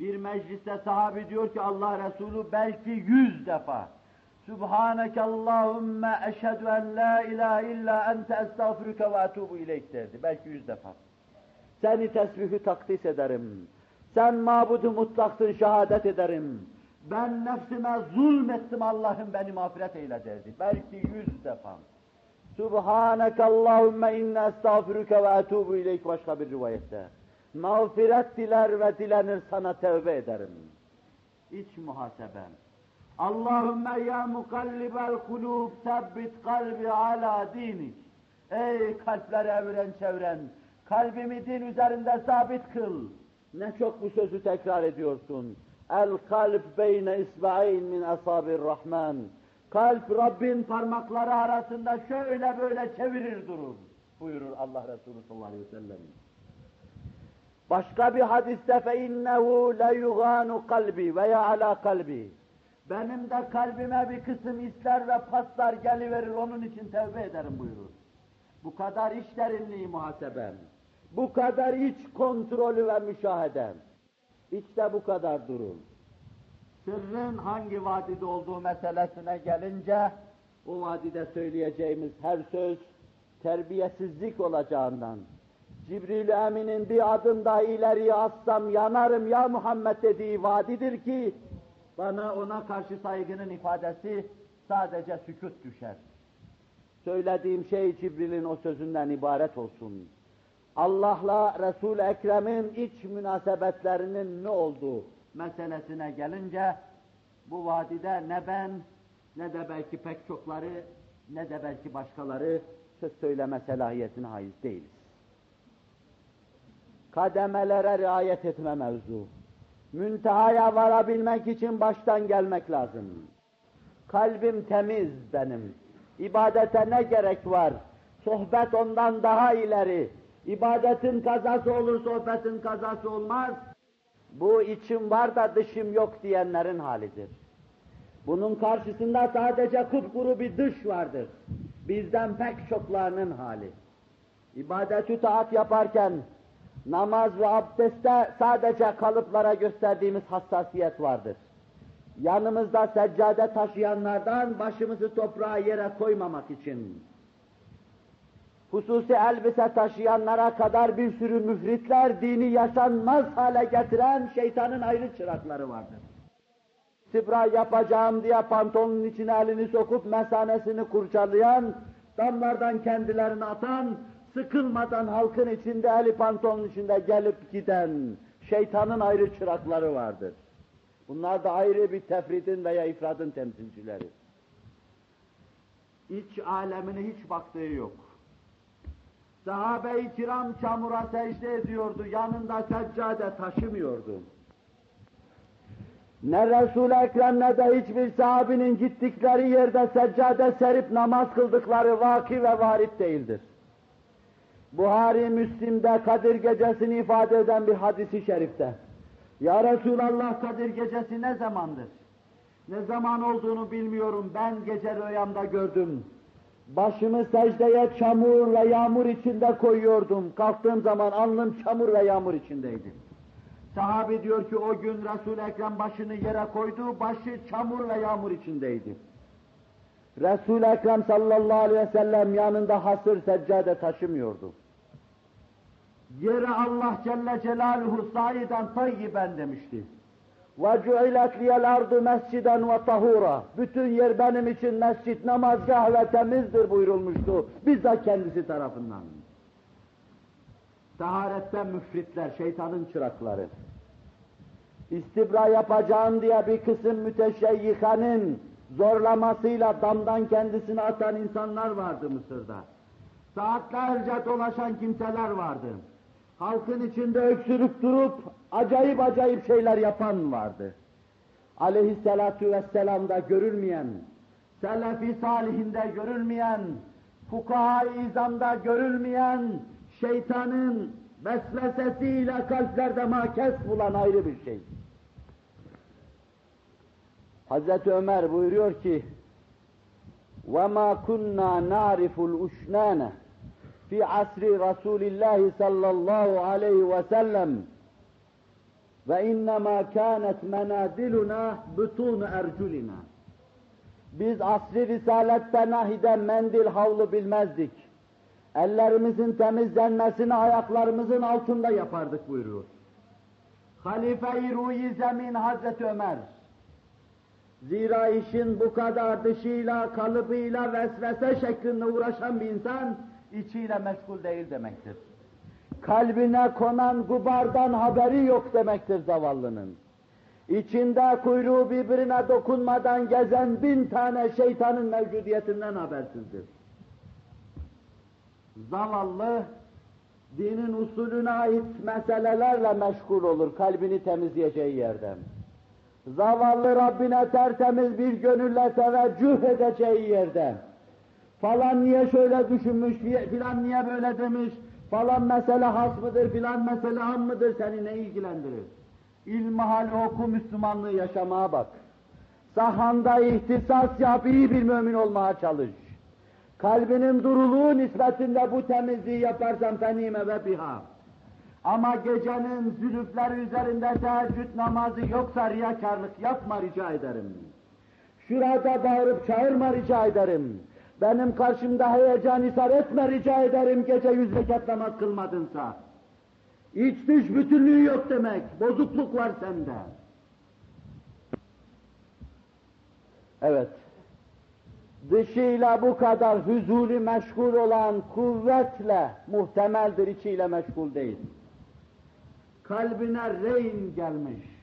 Bir mecliste sahabi diyor ki Allah Resulü belki yüz defa Subhaneke Allahümme eşhedü en la ilahe illa ente estağfiruke ve etubu ileyk derdi. Belki yüz defa. Seni tesbihü takdis ederim. Sen mabudu mutlaksın şehadet ederim. Ben nefsime zulmettim Allah'ım beni mağfiret eyle derdi. Belki yüz defa. Subhaneke Allahümme inne estağfiruke ve etubu ileyk başka bir rivayette. Mağfiret diler ve dilenir sana tevbe ederim. İç muhasebem. Allahümme ya mukallibel kulub sebbit kalbi ala dinik. Ey kalpleri eviren çeviren, kalbimi din üzerinde sabit kıl. Ne çok bu sözü tekrar ediyorsun. El kalp beyne isba'in min asabir rahman. Kalp Rabbin parmakları arasında şöyle böyle çevirir durur. Buyurur Allah Resulü sallallahu aleyhi ve sellem. Başka bir hadiste fe innehu le yuganu kalbi veya ala kalbi. Benim de kalbime bir kısım isler ve paslar geliverir onun için tevbe ederim buyurur. Bu kadar iç derinliği muhasebem. Bu kadar iç kontrolü ve müşahedem. İçte bu kadar durur. Sırrın hangi vadide olduğu meselesine gelince, o vadide söyleyeceğimiz her söz terbiyesizlik olacağından, Cibril Emin'in bir adım daha ileriye atsam yanarım ya Muhammed dediği vadidir ki, bana ona karşı saygının ifadesi sadece sükut düşer. Söylediğim şey Cibril'in o sözünden ibaret olsun. Allah'la Resul-i Ekrem'in iç münasebetlerinin ne olduğu meselesine gelince bu vadide ne ben ne de belki pek çokları ne de belki başkaları söz söyleme selahiyetine haiz değiliz. Kademelere riayet etme mevzu. Müntehaya varabilmek için baştan gelmek lazım. Kalbim temiz benim. İbadete ne gerek var? Sohbet ondan daha ileri. İbadetin kazası olur, sohbetin kazası olmaz. Bu içim var da dışım yok diyenlerin halidir. Bunun karşısında sadece kupkuru bir dış vardır. Bizden pek çoklarının hali. İbadet-ü taat yaparken namaz ve abdestte sadece kalıplara gösterdiğimiz hassasiyet vardır. Yanımızda seccade taşıyanlardan başımızı toprağa yere koymamak için, hususi elbise taşıyanlara kadar bir sürü müfritler dini yaşanmaz hale getiren şeytanın ayrı çırakları vardır. Sibra yapacağım diye pantolonun içine elini sokup mesanesini kurcalayan, damlardan kendilerini atan, sıkılmadan halkın içinde eli pantolonun içinde gelip giden şeytanın ayrı çırakları vardır. Bunlar da ayrı bir tefridin veya ifradın temsilcileri. İç alemine hiç baktığı yok. Sahabe-i kiram çamura secde ediyordu, yanında seccade taşımıyordu. Ne Resul-i Ekrem ne de hiçbir sahabinin gittikleri yerde seccade serip namaz kıldıkları vaki ve varit değildir. Buhari Müslim'de Kadir Gecesi'ni ifade eden bir hadisi şerifte. Ya Resulallah Kadir Gecesi ne zamandır? Ne zaman olduğunu bilmiyorum, ben gece rüyamda gördüm. Başımı secdeye çamur ve yağmur içinde koyuyordum. Kalktığım zaman alnım çamur ve yağmur içindeydi. Sahabi diyor ki o gün Resul-i Ekrem başını yere koydu, başı çamur ve yağmur içindeydi. Resul-i Ekrem sallallahu aleyhi ve sellem yanında hasır seccade taşımıyordu. Yere Allah Celle Celaluhu saiden tayyiben demişti. وَجُعِلَتْ لِيَ الْاَرْضُ مَسْجِدًا وَطَهُورًا Bütün yer benim için mescit, namazgah ve temizdir buyurulmuştu. Bizzat kendisi tarafından. Taharetten müfritler, şeytanın çırakları. İstibra yapacağım diye bir kısım müteşeyyihanın zorlamasıyla damdan kendisini atan insanlar vardı Mısır'da. Saatlerce dolaşan kimseler vardı. Halkın içinde öksürüp durup acayip acayip şeyler yapan vardı. Aleyhisselatu vesselam'da görülmeyen, Selefi salihinde görülmeyen, fukaha-i izamda görülmeyen, şeytanın vesvesesiyle kalplerde makes bulan ayrı bir şey. Hazreti Ömer buyuruyor ki, وَمَا كُنَّا نَعْرِفُ الْاُشْنَانَ في عصر رسول الله صلى الله عليه وسلم Ve innema kânet menadiluna butûnu erculina. Biz asri risalette nahide mendil havlu bilmezdik. Ellerimizin temizlenmesini ayaklarımızın altında yapardık buyuruyor. Halife-i Ruhi Zemin Hazreti Ömer. Zira işin bu kadar dışıyla, kalıbıyla, vesvese şeklinde uğraşan bir insan, içiyle meşgul değil demektir. Kalbine konan gubardan haberi yok demektir zavallının. İçinde kuyruğu birbirine dokunmadan gezen bin tane şeytanın mevcudiyetinden habersizdir. Zavallı, dinin usulüne ait meselelerle meşgul olur kalbini temizleyeceği yerden. Zavallı Rabbine tertemiz bir gönülle teveccüh edeceği yerde. Falan niye şöyle düşünmüş, filan niye böyle demiş, falan mesele has mıdır, filan mesele ham mıdır seni ne ilgilendirir? İlmihal oku Müslümanlığı yaşamaya bak. Sahanda ihtisas yap, iyi bir mümin olmaya çalış. Kalbinin duruluğu nispetinde bu temizliği yaparsan fenime ve biha. Ama gecenin zülüfleri üzerinde teheccüd namazı yoksa riyakarlık yapma rica ederim. Şurada bağırıp çağırma rica ederim. Benim karşımda heyecan isar etme rica ederim gece yüz rekat namaz kılmadınsa. İç dış bütünlüğü yok demek, bozukluk var sende. Evet, dışıyla bu kadar huzuli meşgul olan kuvvetle muhtemeldir, içiyle meşgul değil. Kalbine reyn gelmiş.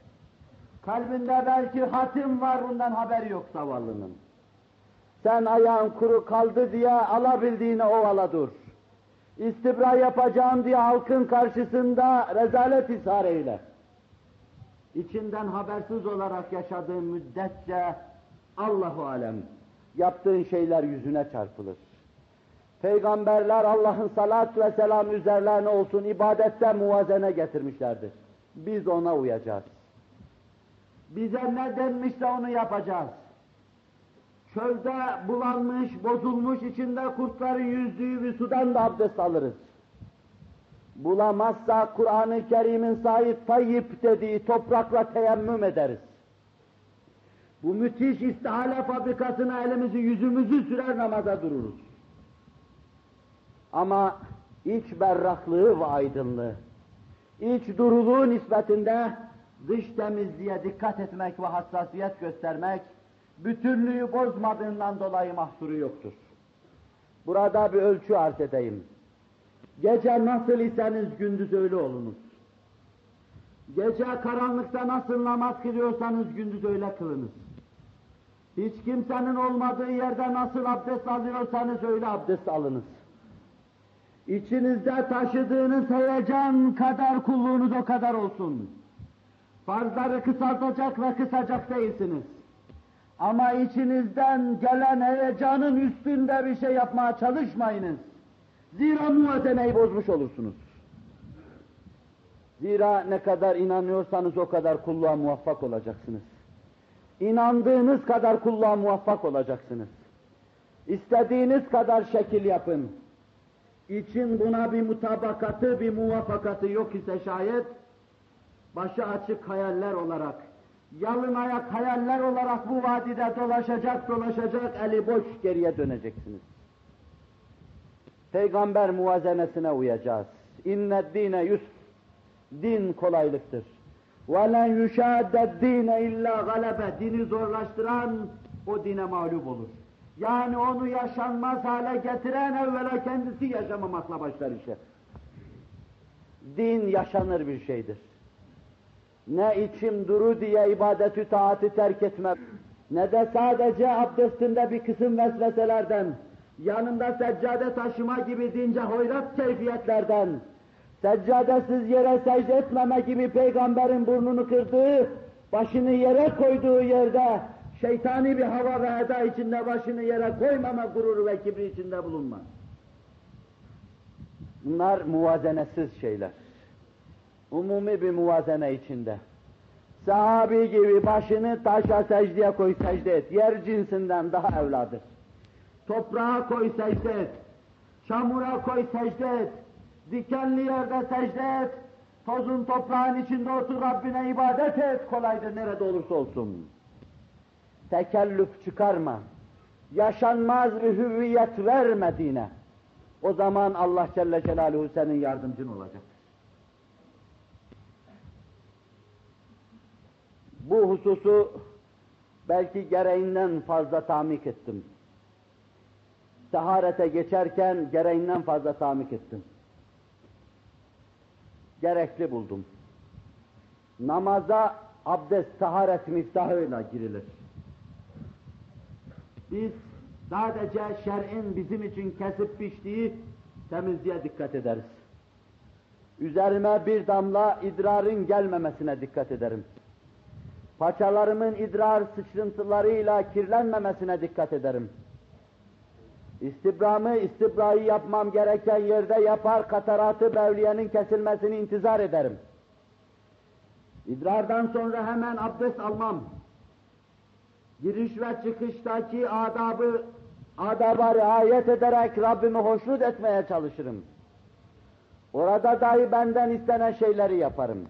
Kalbinde belki hatim var, bundan haberi yok zavallının. Sen ayağın kuru kaldı diye alabildiğine ovala dur. İstibra yapacağım diye halkın karşısında rezalet ishar eyle. İçinden habersiz olarak yaşadığın müddetçe Allahu alem yaptığın şeyler yüzüne çarpılır. Peygamberler Allah'ın salat ve selam üzerlerine olsun ibadette muvazene getirmişlerdir. Biz ona uyacağız. Bize ne denmişse onu yapacağız. Çölde bulanmış, bozulmuş, içinde kurtların yüzdüğü bir sudan da abdest alırız. Bulamazsa Kur'an-ı Kerim'in sahip tayyip dediği toprakla teyemmüm ederiz. Bu müthiş istihale fabrikasına elimizi yüzümüzü sürer namaza dururuz. Ama iç berraklığı ve aydınlığı, iç duruluğu nispetinde dış temizliğe dikkat etmek ve hassasiyet göstermek, bütünlüğü bozmadığından dolayı mahsuru yoktur. Burada bir ölçü arz edeyim. Gece nasıl iseniz gündüz öyle olunuz. Gece karanlıkta nasıl namaz kılıyorsanız gündüz öyle kılınız. Hiç kimsenin olmadığı yerde nasıl abdest alıyorsanız öyle abdest alınız. İçinizde taşıdığınız heyecan kadar kulluğunuz o kadar olsun. Farzları kısaltacak ve kısacak değilsiniz. Ama içinizden gelen heyecanın üstünde bir şey yapmaya çalışmayınız. Zira muvazeneyi bozmuş olursunuz. Zira ne kadar inanıyorsanız o kadar kulluğa muvaffak olacaksınız. İnandığınız kadar kulluğa muvaffak olacaksınız. İstediğiniz kadar şekil yapın. İçin buna bir mutabakatı, bir muvaffakatı yok ise şayet, başı açık hayaller olarak, yalın ayak hayaller olarak bu vadide dolaşacak dolaşacak, eli boş geriye döneceksiniz. Peygamber muvazenesine uyacağız. İnne dine yusf, din kolaylıktır. وَلَنْ يُشَادَ الدِّينَ illa galebe. Dini zorlaştıran o dine mağlup olur. Yani onu yaşanmaz hale getiren evvela kendisi yaşamamakla başlar işe. Din yaşanır bir şeydir. Ne içim duru diye ibadeti taati terk etmem, ne de sadece abdestinde bir kısım vesveselerden, yanında seccade taşıma gibi dince hoyrat keyfiyetlerden, seccadesiz yere secde etmeme gibi peygamberin burnunu kırdığı, başını yere koyduğu yerde şeytani bir hava ve eda içinde başını yere koymama gururu ve kibri içinde bulunma. Bunlar muvazenesiz şeyler. Umumi bir muvazene içinde. Sahabi gibi başını taşa secdeye koy secde et. Yer cinsinden daha evladır. Toprağa koy secde et. Çamura koy secde et. Dikenli yerde secde et. Tozun toprağın içinde otur Rabbine ibadet et kolaydır nerede olursa olsun. Tekellüf çıkarma. Yaşanmaz bir hüviyet vermediğine. O zaman Allah Celle Celaluhu senin yardımcın olacak. Bu hususu belki gereğinden fazla tamik ettim. Taharete geçerken gereğinden fazla tamik ettim. Gerekli buldum. Namaza abdest taharet miftahıyla girilir. Biz sadece şer'in bizim için kesip biçtiği temizliğe dikkat ederiz. Üzerime bir damla idrarın gelmemesine dikkat ederim. Paçalarımın idrar sıçrıntılarıyla kirlenmemesine dikkat ederim. İstibramı, istibrayı yapmam gereken yerde yapar, kataratı bevliyenin kesilmesini intizar ederim. İdrardan sonra hemen abdest almam. Giriş ve çıkıştaki adabı, adaba riayet ederek Rabbimi hoşnut etmeye çalışırım. Orada dahi benden istenen şeyleri yaparım.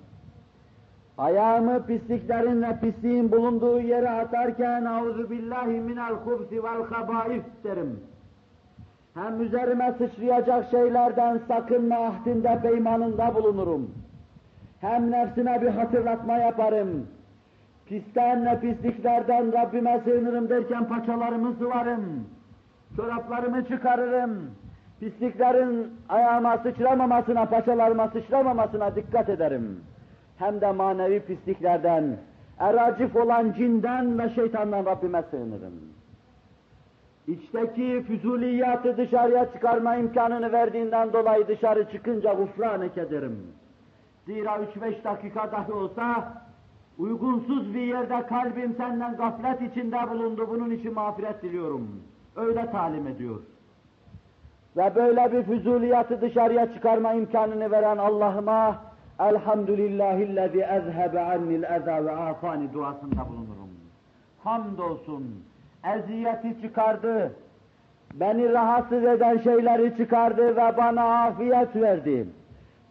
Ayağımı pisliklerin ve pisliğin bulunduğu yere atarken auzu billahi minel hubsi vel habaif derim. Hem üzerime sıçrayacak şeylerden sakınma ahdinde peymanında bulunurum. Hem nefsime bir hatırlatma yaparım. Pisten ve pisliklerden Rabbime sığınırım derken paçalarımı sıvarım. Çoraplarımı çıkarırım. Pisliklerin ayağıma sıçramamasına, paçalarıma sıçramamasına dikkat ederim. Hem de manevi pisliklerden, eracif olan cinden ve şeytandan Rabbime sığınırım. İçteki füzuliyatı dışarıya çıkarma imkanını verdiğinden dolayı dışarı çıkınca gufran ederim. Zira üç beş dakika dahi olsa uygunsuz bir yerde kalbim senden gaflet içinde bulundu. Bunun için mağfiret diliyorum. Öyle talim ediyor. Ve böyle bir füzuliyatı dışarıya çıkarma imkanını veren Allah'ıma Elhamdülillahillezî ezhebe annil eza ve afani duasında bulunurum. Hamdolsun eziyeti çıkardı, beni rahatsız eden şeyleri çıkardı ve bana afiyet verdi.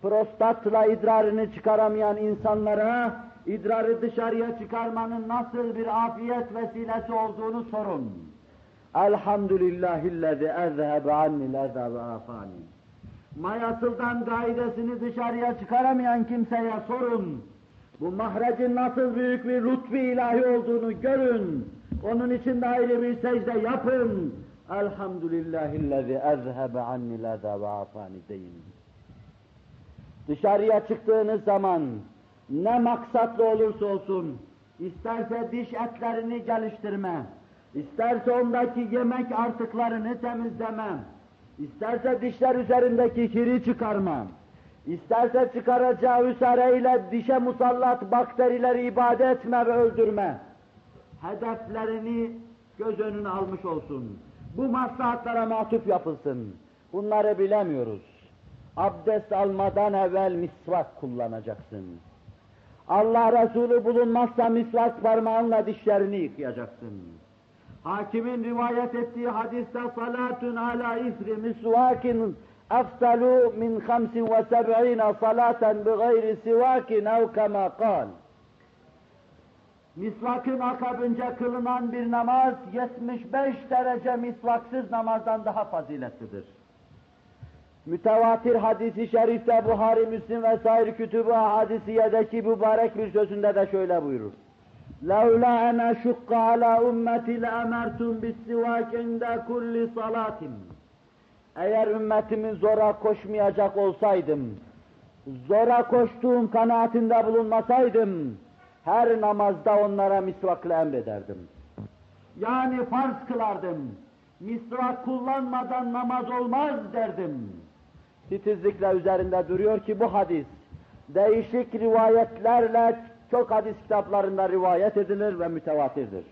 Prostatla idrarını çıkaramayan insanlara idrarı dışarıya çıkarmanın nasıl bir afiyet vesilesi olduğunu sorun. Elhamdülillahillezî ezhebe annil eza ve afani. Mayasıldan gaidesini dışarıya çıkaramayan kimseye sorun. Bu mahrecin nasıl büyük bir lütfu ilahi olduğunu görün. Onun için de ayrı bir secde yapın. Elhamdülillahillezî ezhebe annil eza ve afani deyin. Dışarıya çıktığınız zaman ne maksatlı olursa olsun, isterse diş etlerini geliştirme, isterse ondaki yemek artıklarını temizleme, isterse dişler üzerindeki kiri çıkarma, isterse çıkaracağı üsareyle dişe musallat bakterileri ibade etme ve öldürme, hedeflerini göz önüne almış olsun. Bu maslahatlara matuf yapılsın. Bunları bilemiyoruz. Abdest almadan evvel misvak kullanacaksın. Allah Resulü bulunmazsa misvak parmağınla dişlerini yıkayacaksın. Hakimin rivayet ettiği hadiste salatun ala isri misvakin afsalu min hamsin ve seb'ine salaten bi gayri sivakin ev kema kal. Misvakın akabınca kılınan bir namaz 75 derece misvaksız namazdan daha faziletlidir. Mütevatir hadisi şerifte Buhari, Müslim ve sair kütübü hadisiyedeki mübarek bir sözünde de şöyle buyurur. لَوْلَا أَنَا شُقَّ عَلَى اُمَّتِ لَأَمَرْتُمْ بِالسِّوَاكِ عِنْدَ كُلِّ صَلَاتٍ Eğer ümmetimin zora koşmayacak olsaydım, zora koştuğum kanaatinde bulunmasaydım, her namazda onlara misvakla emrederdim. Yani farz kılardım. Misvak kullanmadan namaz olmaz derdim. Titizlikle üzerinde duruyor ki bu hadis değişik rivayetlerle çok hadis kitaplarında rivayet edilir ve mütevatirdir.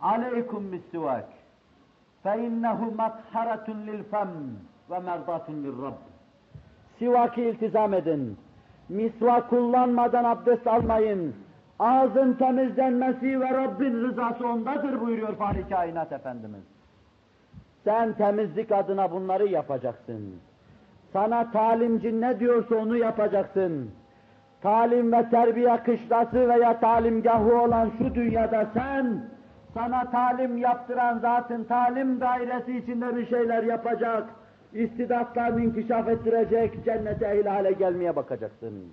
Aleykum misvak fe innehu matharatun lil fem ve merdatun lil rabb. Sivaki iltizam edin. Misvak kullanmadan abdest almayın. Ağzın temizlenmesi ve Rabbin rızası ondadır buyuruyor Fahri Kainat Efendimiz. Sen temizlik adına bunları yapacaksın. Sana talimci ne diyorsa onu yapacaksın. Talim ve terbiye kışlası veya talimgahı olan şu dünyada sen, sana talim yaptıran zatın talim dairesi içinde bir şeyler yapacak, istidatlarını inkişaf ettirecek, cennete ehil gelmeye bakacaksın.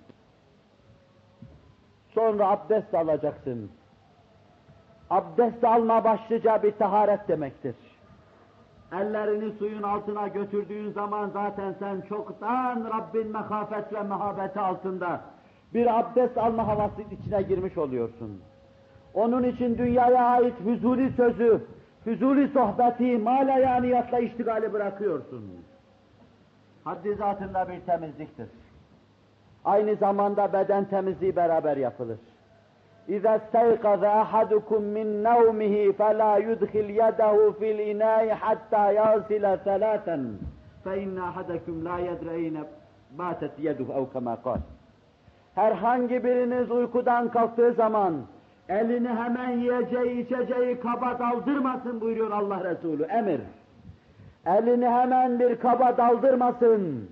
Sonra abdest alacaksın. Abdest alma başlıca bir taharet demektir. Ellerini suyun altına götürdüğün zaman zaten sen çoktan Rabbin mehafet ve mehabeti altında bir abdest alma havası içine girmiş oluyorsun. Onun için dünyaya ait huzuli sözü, huzuli sohbeti, malayaniyatla iştigali bırakıyorsun. Haddi zatında bir temizliktir. Aynı zamanda beden temizliği beraber yapılır. إذا استيقظ أحدكم من نومه فلا يدخل يده في الإناء حتى يغسل ثلاثا فإن أحدكم لا يدري أين باتت يده أو كما قال Herhangi biriniz uykudan kalktığı zaman elini hemen yiyeceği içeceği kaba daldırmasın buyuruyor Allah Resulü emir. Elini hemen bir kaba daldırmasın.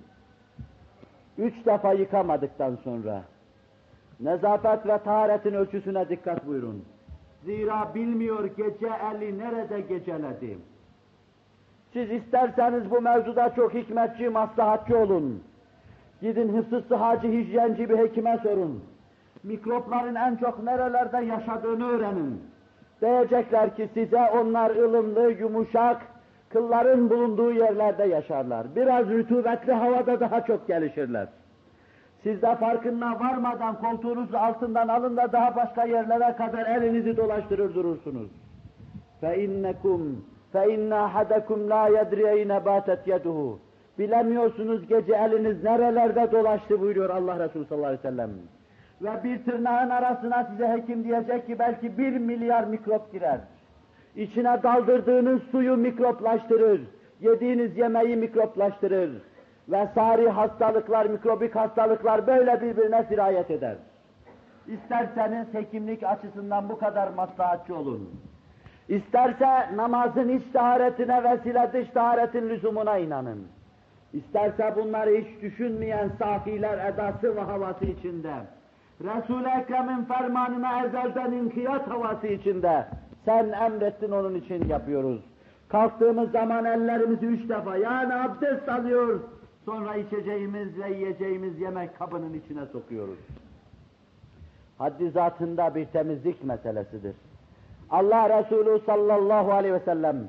Üç defa yıkamadıktan sonra. Nezafet ve taharetin ölçüsüne dikkat buyurun. Zira bilmiyor gece eli nerede geceledi. Siz isterseniz bu mevzuda çok hikmetçi, maslahatçı olun. Gidin hıfzı sıhacı, hijyenci bir hekime sorun. Mikropların en çok nerelerde yaşadığını öğrenin. Diyecekler ki size onlar ılımlı, yumuşak, kılların bulunduğu yerlerde yaşarlar. Biraz rütubetli havada daha çok gelişirler. Siz de farkına varmadan koltuğunuzu altından alın da daha başka yerlere kadar elinizi dolaştırır durursunuz. فَاِنَّكُمْ فَاِنَّ اَحَدَكُمْ لَا يَدْرِيَ نَبَاتَتْ يَدُهُ Bilemiyorsunuz gece eliniz nerelerde dolaştı buyuruyor Allah Resulü sallallahu aleyhi ve sellem. Ve bir tırnağın arasına size hekim diyecek ki belki bir milyar mikrop girer. İçine daldırdığınız suyu mikroplaştırır. Yediğiniz yemeği mikroplaştırır ve sari hastalıklar, mikrobik hastalıklar böyle birbirine sirayet eder. İsterseniz hekimlik açısından bu kadar maslahatçı olun. İsterse namazın iç taharetine vesile dış taharetin lüzumuna inanın. İsterse bunları hiç düşünmeyen safiler edası ve havası içinde, Resul-i Ekrem'in fermanına ezelden inkiyat havası içinde, sen emrettin onun için yapıyoruz. Kalktığımız zaman ellerimizi üç defa, yani abdest alıyoruz, Sonra içeceğimiz ve yiyeceğimiz yemek kabının içine sokuyoruz. Haddi zatında bir temizlik meselesidir. Allah Resulü sallallahu aleyhi ve sellem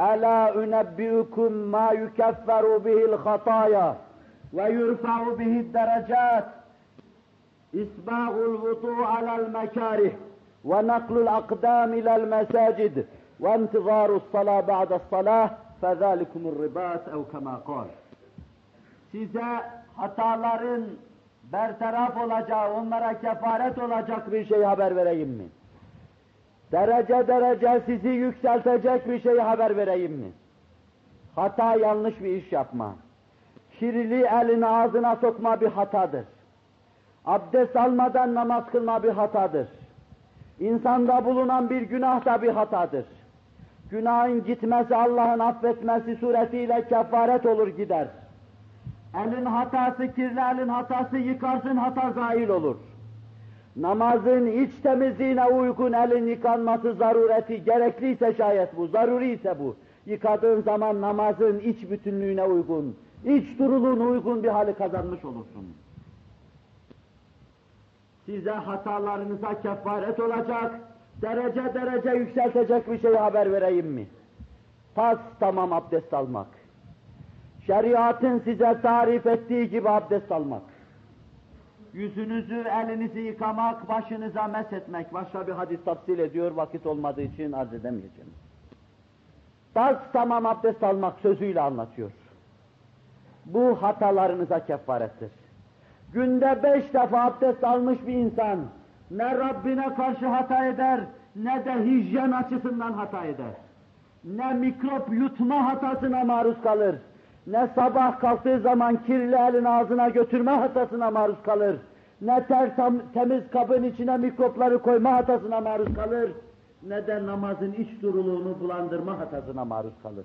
Ela unebbiukum ma yukefferu bihil hataya ve yurfa'u bihid derecat isba'ul vudu alel mekarih ve naklul akdam ilel mesacid ve intizaru salah ba'da salah fezalikumur ribat ev kal size hataların bertaraf olacağı, onlara kefaret olacak bir şey haber vereyim mi? Derece derece sizi yükseltecek bir şey haber vereyim mi? Hata yanlış bir iş yapma. Kirli elini ağzına sokma bir hatadır. Abdest almadan namaz kılma bir hatadır. İnsanda bulunan bir günah da bir hatadır. Günahın gitmesi Allah'ın affetmesi suretiyle kefaret olur gider. Elin hatası kirli elin hatası yıkarsın hata zahil olur. Namazın iç temizliğine uygun elin yıkanması zarureti gerekliyse şayet bu, zaruri ise bu. Yıkadığın zaman namazın iç bütünlüğüne uygun, iç duruluğuna uygun bir hali kazanmış olursun. Size hatalarınıza kefaret olacak, derece derece yükseltecek bir şey haber vereyim mi? Tas tamam abdest almak şeriatın size tarif ettiği gibi abdest almak, yüzünüzü, elinizi yıkamak, başınıza meshetmek, başka bir hadis tafsil ediyor, vakit olmadığı için arz edemeyeceğim. Tas tamam abdest almak sözüyle anlatıyor. Bu hatalarınıza kefarettir. Günde beş defa abdest almış bir insan, ne Rabbine karşı hata eder, ne de hijyen açısından hata eder. Ne mikrop yutma hatasına maruz kalır, ne sabah kalktığı zaman kirli elin ağzına götürme hatasına maruz kalır, ne ter temiz kabın içine mikropları koyma hatasına maruz kalır, ne de namazın iç duruluğunu bulandırma hatasına maruz kalır.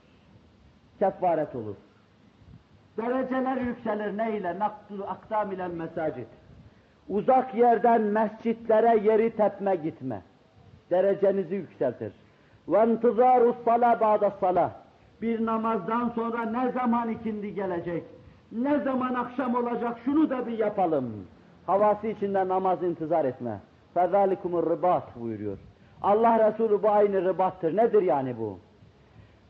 Kefaret olur. Dereceler yükselir ne ile? Naktu akdam ile mesacit. Uzak yerden mescitlere yeri tepme gitme. Derecenizi yükseltir. Ve intizarus sala ba'da salah. Bir namazdan sonra ne zaman ikindi gelecek? Ne zaman akşam olacak? Şunu da bir yapalım. Havası içinde namaz intizar etme. Fezalikumur ribat buyuruyor. Allah Resulü bu aynı ribattır. Nedir yani bu?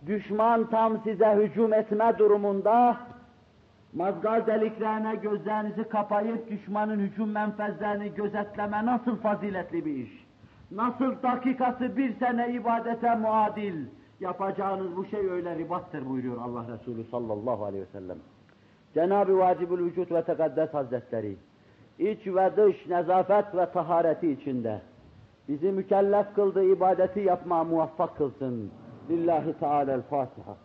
Düşman tam size hücum etme durumunda mazgal deliklerine gözlerinizi kapayıp düşmanın hücum menfezlerini gözetleme nasıl faziletli bir iş? Nasıl dakikası bir sene ibadete muadil? Yapacağınız bu şey öyle ribattır buyuruyor Allah Resulü sallallahu aleyhi ve sellem. Cenab-ı Vacibül Vücut ve Tekaddes Hazretleri, iç ve dış nezafet ve tahareti içinde bizi mükellef kıldığı ibadeti yapmaya muvaffak kılsın. Lillahi Teala'l-Fatiha.